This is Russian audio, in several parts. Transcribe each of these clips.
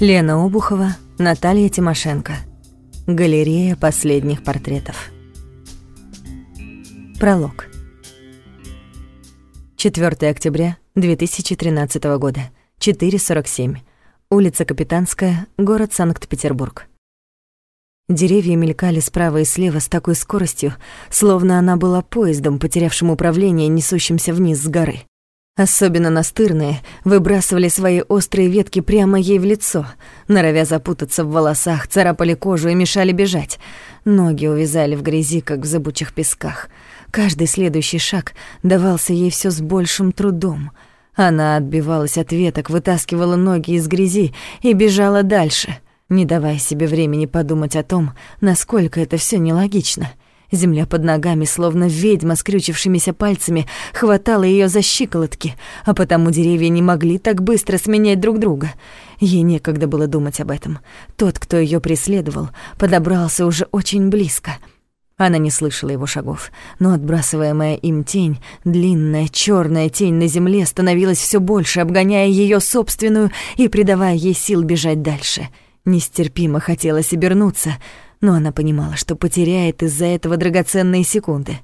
Лена Обухова, Наталья Тимошенко. Галерея последних портретов. Пролог. 4 октября 2013 года. 4.47. Улица Капитанская, город Санкт-Петербург. Деревья мелькали справа и слева с такой скоростью, словно она была поездом, потерявшим управление, несущимся вниз с горы. Особенно настырные выбрасывали свои острые ветки прямо ей в лицо, норовя запутаться в волосах, царапали кожу и мешали бежать. Ноги увязали в грязи, как в зыбучих песках. Каждый следующий шаг давался ей все с большим трудом. Она отбивалась от веток, вытаскивала ноги из грязи и бежала дальше, не давая себе времени подумать о том, насколько это все нелогично — Земля под ногами, словно ведьма, скрючившимися пальцами, хватала ее за щиколотки, а потому деревья не могли так быстро сменять друг друга. Ей некогда было думать об этом. Тот, кто ее преследовал, подобрался уже очень близко. Она не слышала его шагов, но отбрасываемая им тень, длинная черная тень на земле, становилась все больше, обгоняя ее собственную и придавая ей сил бежать дальше. Нестерпимо хотелось обернуться — но она понимала, что потеряет из-за этого драгоценные секунды.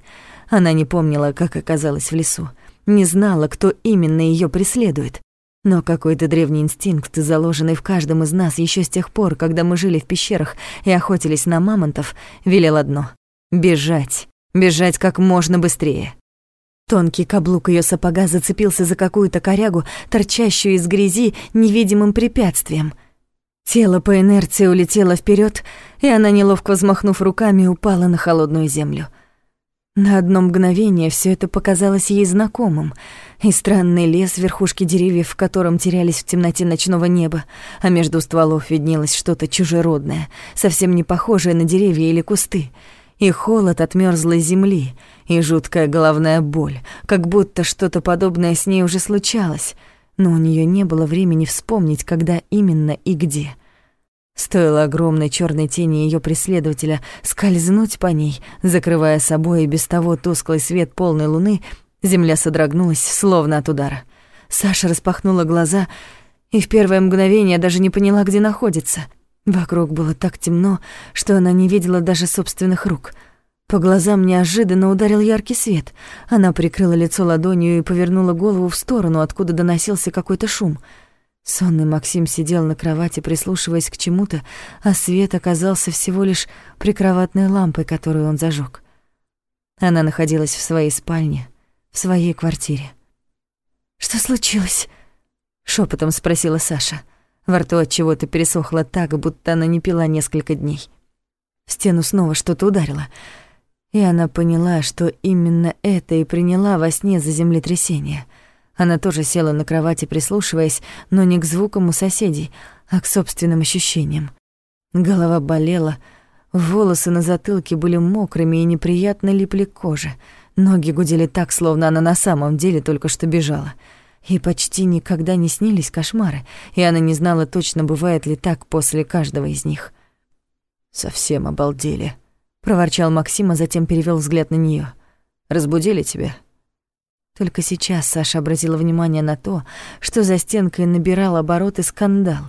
Она не помнила, как оказалась в лесу, не знала, кто именно ее преследует. Но какой-то древний инстинкт, заложенный в каждом из нас еще с тех пор, когда мы жили в пещерах и охотились на мамонтов, велел одно — бежать, бежать как можно быстрее. Тонкий каблук ее сапога зацепился за какую-то корягу, торчащую из грязи невидимым препятствием — Тело по инерции улетело вперед, и она, неловко взмахнув руками, упала на холодную землю. На одно мгновение все это показалось ей знакомым. И странный лес, верхушки деревьев, в котором терялись в темноте ночного неба, а между стволов виднелось что-то чужеродное, совсем не похожее на деревья или кусты. И холод от мёрзлой земли, и жуткая головная боль, как будто что-то подобное с ней уже случалось — но у нее не было времени вспомнить, когда именно и где. Стоило огромной черной тени ее преследователя скользнуть по ней, закрывая собой и без того тусклый свет полной луны, земля содрогнулась, словно от удара. Саша распахнула глаза и в первое мгновение даже не поняла, где находится. Вокруг было так темно, что она не видела даже собственных рук — по глазам неожиданно ударил яркий свет. Она прикрыла лицо ладонью и повернула голову в сторону, откуда доносился какой-то шум. Сонный Максим сидел на кровати, прислушиваясь к чему-то, а свет оказался всего лишь прикроватной лампой, которую он зажег. Она находилась в своей спальне, в своей квартире. «Что случилось?» — шепотом спросила Саша. Во рту от чего-то пересохло так, будто она не пила несколько дней. В стену снова что-то ударило — и она поняла, что именно это и приняла во сне за землетрясение. Она тоже села на кровати, прислушиваясь, но не к звукам у соседей, а к собственным ощущениям. Голова болела, волосы на затылке были мокрыми и неприятно липли к коже. Ноги гудели так, словно она на самом деле только что бежала. И почти никогда не снились кошмары, и она не знала точно, бывает ли так после каждого из них. «Совсем обалдели», проворчал Максим, а затем перевел взгляд на нее. Разбудили тебя? Только сейчас Саша обратила внимание на то, что за стенкой набирал обороты скандал.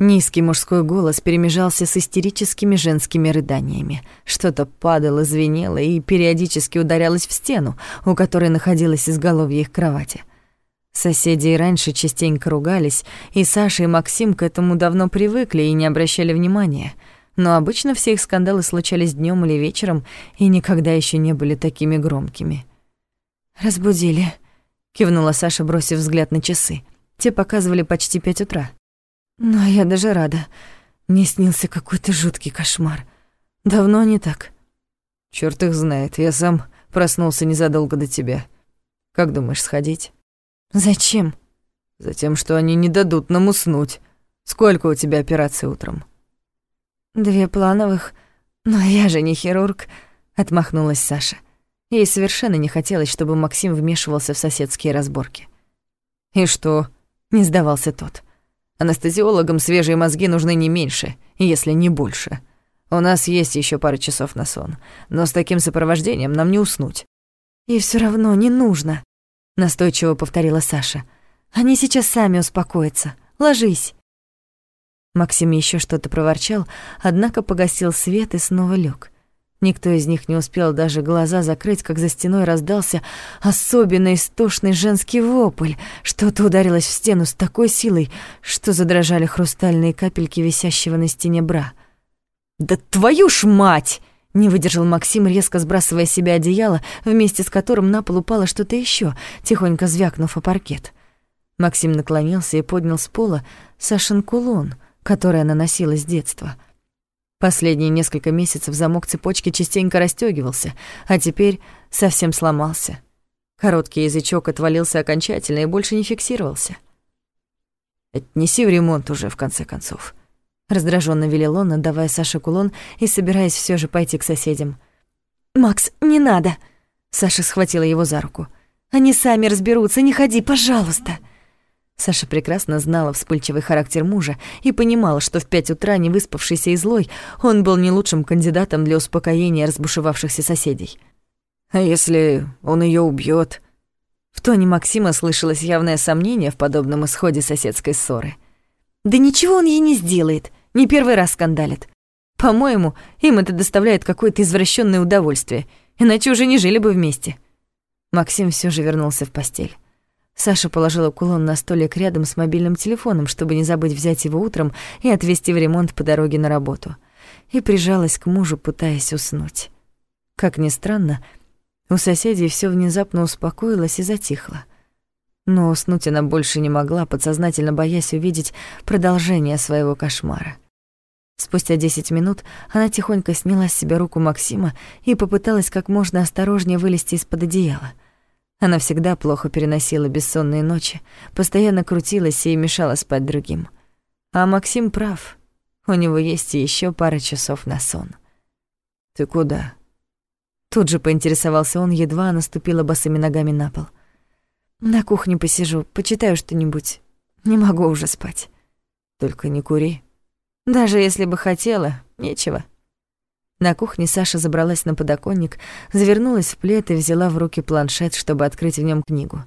Низкий мужской голос перемежался с истерическими женскими рыданиями. Что-то падало, звенело и периодически ударялось в стену, у которой находилась изголовье их кровати. Соседи и раньше частенько ругались, и Саша и Максим к этому давно привыкли и не обращали внимания — но обычно все их скандалы случались днем или вечером и никогда еще не были такими громкими. «Разбудили», — кивнула Саша, бросив взгляд на часы. Те показывали почти пять утра. «Но я даже рада. Мне снился какой-то жуткий кошмар. Давно не так». «Чёрт их знает, я сам проснулся незадолго до тебя. Как думаешь, сходить?» «Зачем?» «Затем, что они не дадут нам уснуть. Сколько у тебя операций утром?» «Две плановых, но я же не хирург», — отмахнулась Саша. Ей совершенно не хотелось, чтобы Максим вмешивался в соседские разборки. «И что?» — не сдавался тот. «Анестезиологам свежие мозги нужны не меньше, если не больше. У нас есть еще пара часов на сон, но с таким сопровождением нам не уснуть». «И все равно не нужно», — настойчиво повторила Саша. «Они сейчас сами успокоятся. Ложись». Максим еще что-то проворчал, однако погасил свет и снова лег. Никто из них не успел даже глаза закрыть, как за стеной раздался особенно истошный женский вопль. Что-то ударилось в стену с такой силой, что задрожали хрустальные капельки висящего на стене бра. «Да твою ж мать!» — не выдержал Максим, резко сбрасывая с себя одеяло, вместе с которым на пол упало что-то еще, тихонько звякнув о паркет. Максим наклонился и поднял с пола Сашин кулон, который она носила с детства — Последние несколько месяцев замок цепочки частенько расстёгивался, а теперь совсем сломался. Короткий язычок отвалился окончательно и больше не фиксировался. «Отнеси в ремонт уже, в конце концов», — раздражённо велел он, отдавая Саше кулон и собираясь всё же пойти к соседям. «Макс, не надо!» — Саша схватила его за руку. «Они сами разберутся, не ходи, пожалуйста!» Саша прекрасно знала вспыльчивый характер мужа и понимала, что в пять утра, не выспавшийся и злой, он был не лучшим кандидатом для успокоения разбушевавшихся соседей. «А если он ее убьет? В тоне Максима слышалось явное сомнение в подобном исходе соседской ссоры. «Да ничего он ей не сделает, не первый раз скандалит. По-моему, им это доставляет какое-то извращенное удовольствие, иначе уже не жили бы вместе». Максим все же вернулся в постель. Саша положила кулон на столик рядом с мобильным телефоном, чтобы не забыть взять его утром и отвезти в ремонт по дороге на работу. И прижалась к мужу, пытаясь уснуть. Как ни странно, у соседей все внезапно успокоилось и затихло. Но уснуть она больше не могла, подсознательно боясь увидеть продолжение своего кошмара. Спустя десять минут она тихонько сняла с себя руку Максима и попыталась как можно осторожнее вылезти из-под одеяла — она всегда плохо переносила бессонные ночи, постоянно крутилась и мешала спать другим. А Максим прав. У него есть еще пара часов на сон. «Ты куда?» Тут же поинтересовался он, едва наступила босыми ногами на пол. «На кухне посижу, почитаю что-нибудь. Не могу уже спать». «Только не кури». «Даже если бы хотела, нечего». На кухне Саша забралась на подоконник, завернулась в плед и взяла в руки планшет, чтобы открыть в нем книгу.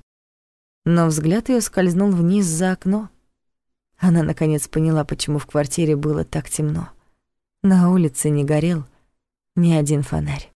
Но взгляд ее скользнул вниз за окно. Она наконец поняла, почему в квартире было так темно. На улице не горел ни один фонарь.